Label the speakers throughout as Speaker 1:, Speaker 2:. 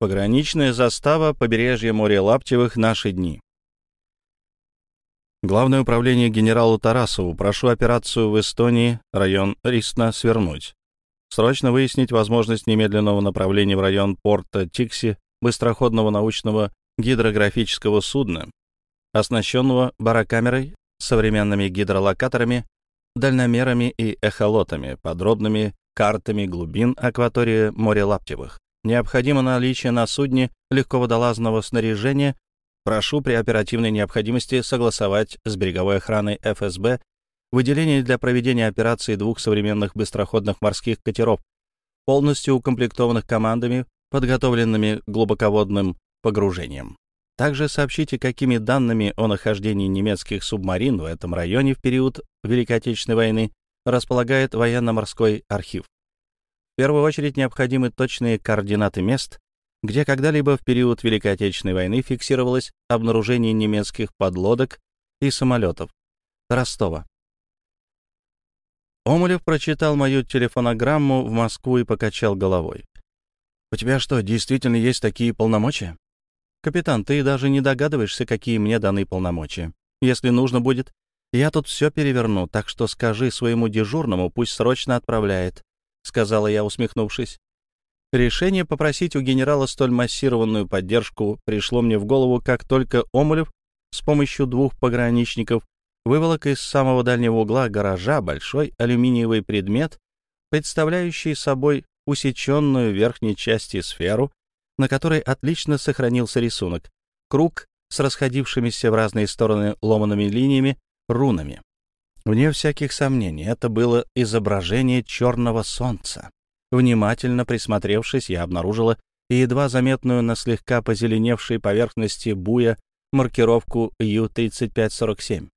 Speaker 1: Пограничная застава побережья моря Лаптевых наши дни. Главное управление генералу Тарасову. Прошу операцию в Эстонии, район Ристна, свернуть. Срочно выяснить возможность немедленного направления в район порта Тикси быстроходного научного гидрографического судна, оснащенного барокамерой, современными гидролокаторами, дальномерами и эхолотами, подробными картами глубин акватории моря Лаптевых. Необходимо наличие на судне легководолазного снаряжения. Прошу при оперативной необходимости согласовать с береговой охраной ФСБ выделение для проведения операции двух современных быстроходных морских катеров, полностью укомплектованных командами, подготовленными глубоководным погружением. Также сообщите, какими данными о нахождении немецких субмарин в этом районе в период Великой Отечественной войны располагает военно-морской архив. Первую очередь необходимы точные координаты мест, где когда-либо в период Великой Отечественной войны фиксировалось обнаружение немецких подлодок и самолетов. Ростова. Омулев прочитал мою телефонограмму в Москву и покачал головой. «У тебя что, действительно есть такие полномочия?» «Капитан, ты даже не догадываешься, какие мне даны полномочия. Если нужно будет, я тут все переверну, так что скажи своему дежурному, пусть срочно отправляет», — сказала я, усмехнувшись. Решение попросить у генерала столь массированную поддержку пришло мне в голову, как только Омулев с помощью двух пограничников выволок из самого дальнего угла гаража большой алюминиевый предмет, представляющий собой усеченную верхней части сферу, на которой отлично сохранился рисунок — круг с расходившимися в разные стороны ломаными линиями, рунами. Вне всяких сомнений, это было изображение черного солнца. Внимательно присмотревшись, я обнаружила и едва заметную на слегка позеленевшей поверхности буя маркировку Ю-3547.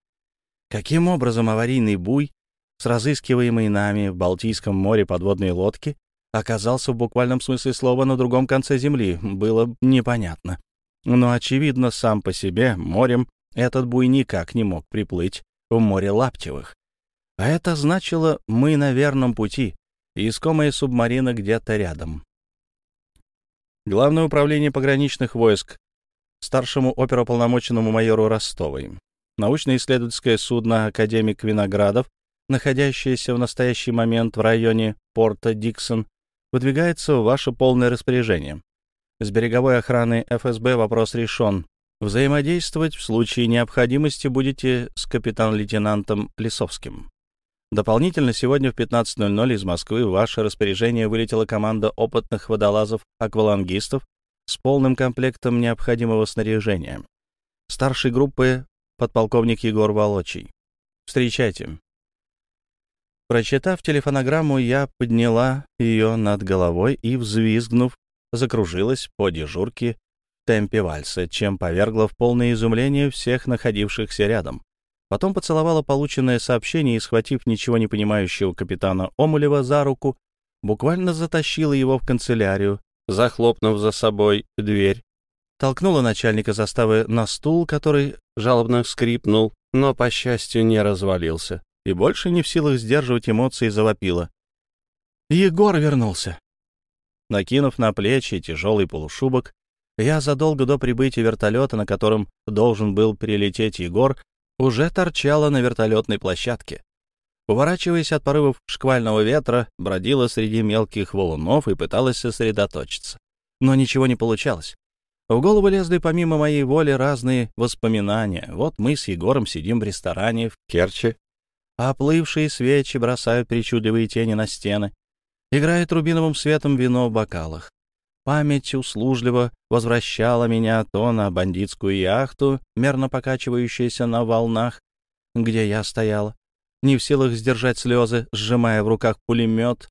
Speaker 1: Каким образом аварийный буй с разыскиваемой нами в Балтийском море подводной лодки оказался в буквальном смысле слова на другом конце Земли, было непонятно. Но, очевидно, сам по себе морем этот буй никак не мог приплыть в море Лаптевых. А это значило, мы на верном пути, искомая субмарина где-то рядом. Главное управление пограничных войск старшему оперуполномоченному майору Ростовой научно-исследовательское судно «Академик Виноградов», находящееся в настоящий момент в районе порта Диксон, выдвигается в ваше полное распоряжение. С береговой охраной ФСБ вопрос решен. Взаимодействовать в случае необходимости будете с капитан-лейтенантом Лисовским. Дополнительно сегодня в 15.00 из Москвы в ваше распоряжение вылетела команда опытных водолазов-аквалангистов с полным комплектом необходимого снаряжения. Старшей группы подполковник Егор Волочий. Встречайте. Прочитав телефонограмму, я подняла ее над головой и, взвизгнув, закружилась по дежурке темпе вальса, чем повергла в полное изумление всех находившихся рядом. Потом поцеловала полученное сообщение и, схватив ничего не понимающего капитана Омулева за руку, буквально затащила его в канцелярию, захлопнув за собой дверь толкнула начальника заставы на стул, который жалобно скрипнул, но, по счастью, не развалился, и больше не в силах сдерживать эмоции завопила. «Егор вернулся!» Накинув на плечи тяжелый полушубок, я задолго до прибытия вертолета, на котором должен был прилететь Егор, уже торчала на вертолетной площадке. Уворачиваясь от порывов шквального ветра, бродила среди мелких валунов и пыталась сосредоточиться. Но ничего не получалось. В голову лезли помимо моей воли разные воспоминания. Вот мы с Егором сидим в ресторане в Керчи, а оплывшие свечи бросают причудливые тени на стены. Играет рубиновым светом вино в бокалах. Память услужливо возвращала меня то на бандитскую яхту, мерно покачивающуюся на волнах, где я стояла, не в силах сдержать слезы, сжимая в руках пулемет,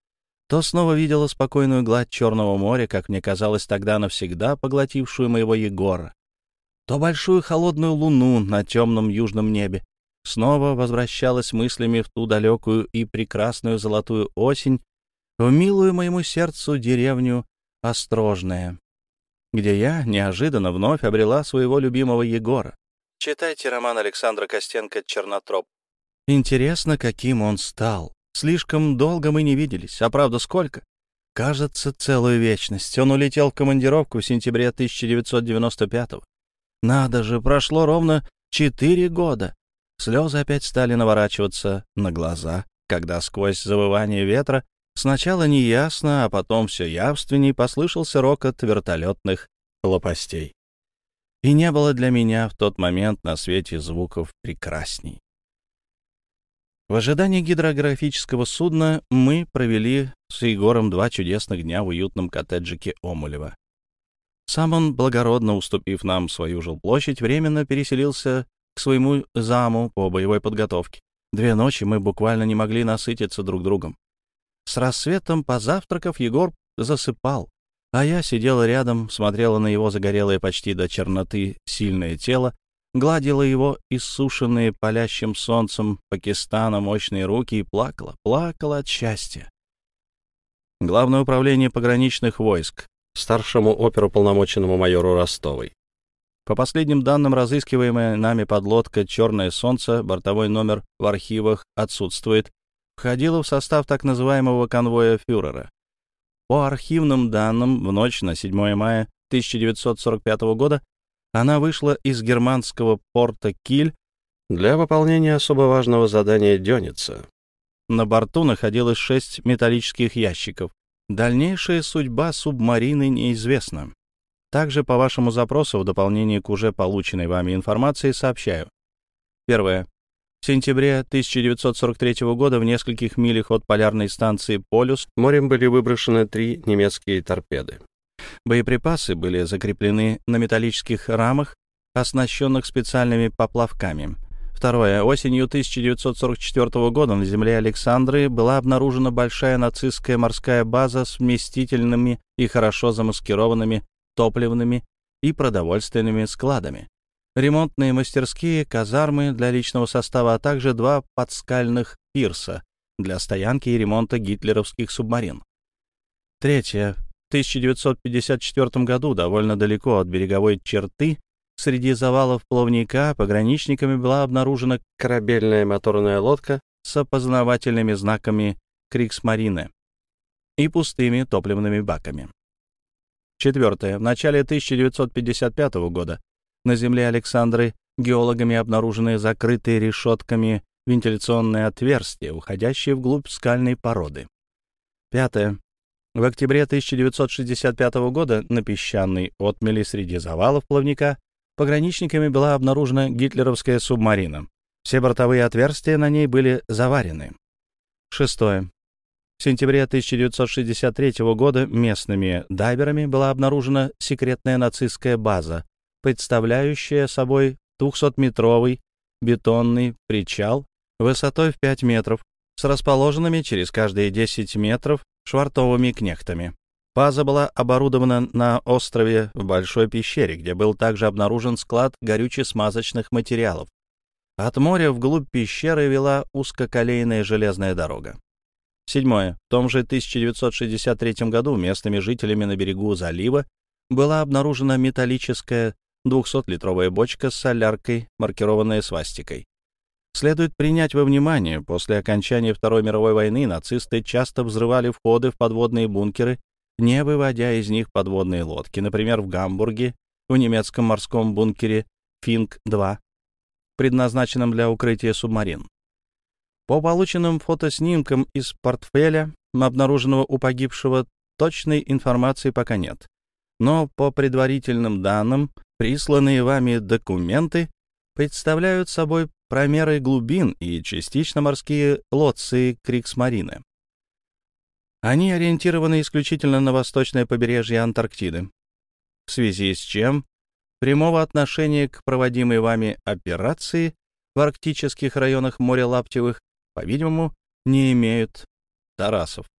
Speaker 1: то снова видела спокойную гладь Черного моря, как мне казалось тогда навсегда поглотившую моего Егора, то большую холодную луну на темном южном небе, снова возвращалась мыслями в ту далекую и прекрасную золотую осень, в милую моему сердцу деревню Острожная, где я неожиданно вновь обрела своего любимого Егора. Читайте роман Александра Костенко «Чернотроп». Интересно, каким он стал. Слишком долго мы не виделись, а правда сколько? Кажется, целую вечность. Он улетел в командировку в сентябре 1995-го. Надо же, прошло ровно четыре года. Слезы опять стали наворачиваться на глаза, когда сквозь завывание ветра сначала неясно, а потом все явственней послышался рокот вертолетных лопастей. И не было для меня в тот момент на свете звуков прекрасней. В ожидании гидрографического судна мы провели с Егором два чудесных дня в уютном коттеджике Омулева. Сам он, благородно уступив нам свою жилплощадь, временно переселился к своему заму по боевой подготовке. Две ночи мы буквально не могли насытиться друг другом. С рассветом, позавтракав, Егор засыпал, а я сидела рядом, смотрела на его загорелое почти до черноты сильное тело гладила его иссушенные палящим солнцем Пакистана мощные руки и плакала, плакала от счастья. Главное управление пограничных войск, старшему оперуполномоченному майору Ростовой. По последним данным, разыскиваемая нами подлодка «Черное солнце», бортовой номер в архивах отсутствует, входила в состав так называемого конвоя фюрера. По архивным данным, в ночь на 7 мая 1945 года она вышла из германского порта Киль для выполнения особо важного задания Дёница. На борту находилось шесть металлических ящиков. Дальнейшая судьба субмарины неизвестна. Также по вашему запросу в дополнение к уже полученной вами информации сообщаю. Первое. В сентябре 1943 года в нескольких милях от полярной станции «Полюс» морем были выброшены три немецкие торпеды. Боеприпасы были закреплены на металлических рамах, оснащенных специальными поплавками. Второе. Осенью 1944 года на земле Александры была обнаружена большая нацистская морская база с вместительными и хорошо замаскированными топливными и продовольственными складами, ремонтные мастерские, казармы для личного состава, а также два подскальных пирса для стоянки и ремонта гитлеровских субмарин. Третье. 1954 году, довольно далеко от береговой черты, среди завалов плавника пограничниками была обнаружена корабельная моторная лодка с опознавательными знаками Криксмарины и пустыми топливными баками. Четвертое. В начале 1955 года на земле Александры геологами обнаружены закрытые решетками вентиляционные отверстия, уходящие вглубь скальной породы. Пятое. В октябре 1965 года на песчаной отмели среди завалов плавника пограничниками была обнаружена гитлеровская субмарина. Все бортовые отверстия на ней были заварены. Шестое. В сентябре 1963 года местными дайверами была обнаружена секретная нацистская база, представляющая собой 200-метровый бетонный причал высотой в 5 метров с расположенными через каждые 10 метров швартовыми кнехтами. База была оборудована на острове в большой пещере, где был также обнаружен склад горюче-смазочных материалов. От моря вглубь пещеры вела узкоколейная железная дорога. Седьмое. В том же 1963 году местными жителями на берегу залива была обнаружена металлическая 200-литровая бочка с соляркой, маркированная свастикой. Следует принять во внимание, после окончания Второй мировой войны нацисты часто взрывали входы в подводные бункеры, не выводя из них подводные лодки, например, в Гамбурге, в немецком морском бункере Финк-2, предназначенном для укрытия субмарин. По полученным фотоснимкам из портфеля, обнаруженного у погибшего, точной информации пока нет. Но по предварительным данным, присланные вами документы представляют собой промеры глубин и частично морские лодцы Криксмарины. Они ориентированы исключительно на восточное побережье Антарктиды, в связи с чем прямого отношения к проводимой вами операции в арктических районах моря Лаптевых, по-видимому, не имеют Тарасов.